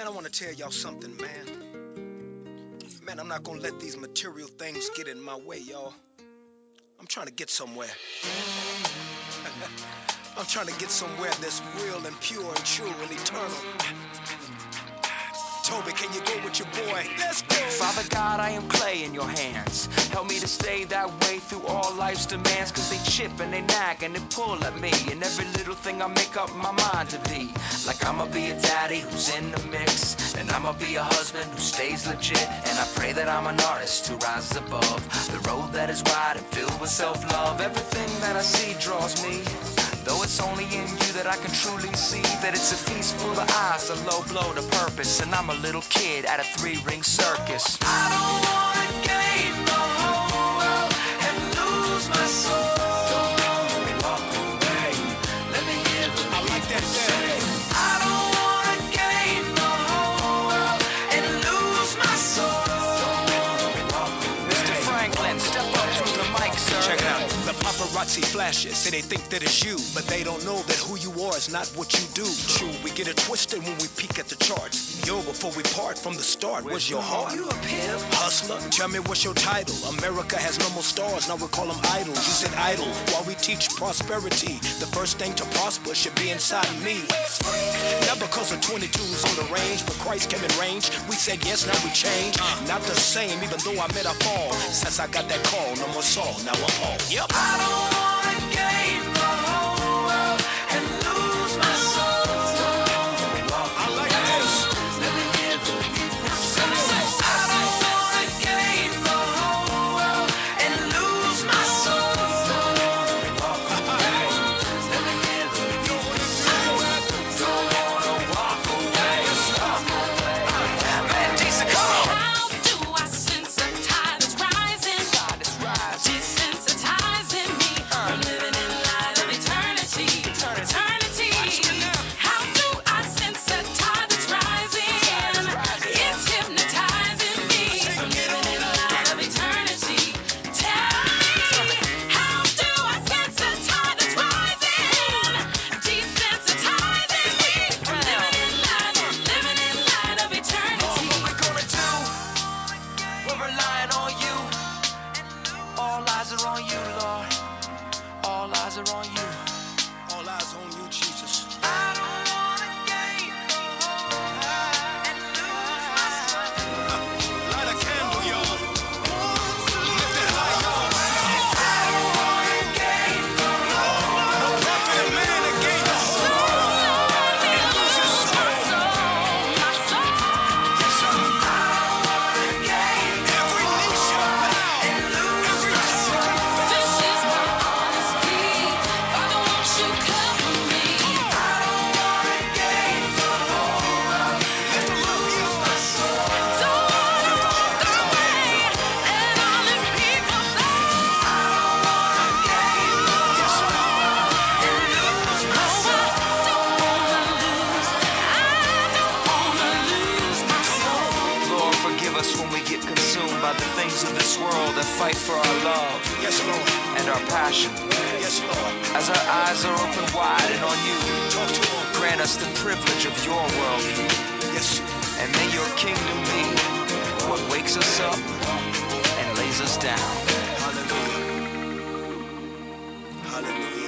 Man, I want to tell y'all something, man. Man, I'm not gonna let these material things get in my way, y'all. I'm trying to get somewhere. I'm trying to get somewhere that's real and pure and true and eternal. Toby, can you go with your boy? Let's go. Father God, I am clay in your hands. Help me to stay that way through all life's demands. Cause they chip and they nag and they pull at me. And every little thing I make up my mind to be. Like I'ma be a daddy who's in the mix. And I'ma be a husband who stays legit. And I pray that I'm an artist who rises above the road that is wide and filled with self love. Everything that I see draws me. Though it's only in that I can truly see that it's a feast full of eyes, a low blow to purpose. And I'm a little kid at a three ring circus. I don't wanna gain paparazzi flashes say they think that it's you, but they don't know that who you are is not what you do. True, we get it twisted when we peek at the charts. Yo, before we part from the start, where's your heart? You a pimp? Hustler, tell me what's your title? America has no more stars, now we call them idols. You said idle while we teach prosperity. The first thing to prosper should be inside me. Not because of 22s on the range, but Christ came in range. We said yes, now we change. Not the same, even though I met a fall. Since I got that call, no more Saul, now I'm Paul. Yep. I by the things of this world that fight for our love Yes, Lord. and our passion. Yes, Lord. As our eyes are open wide and on you, Talk to grant us the privilege of your worldview. Yes. And may your kingdom be what wakes us up and lays us down. Hallelujah. Hallelujah.